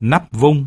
nắp vung.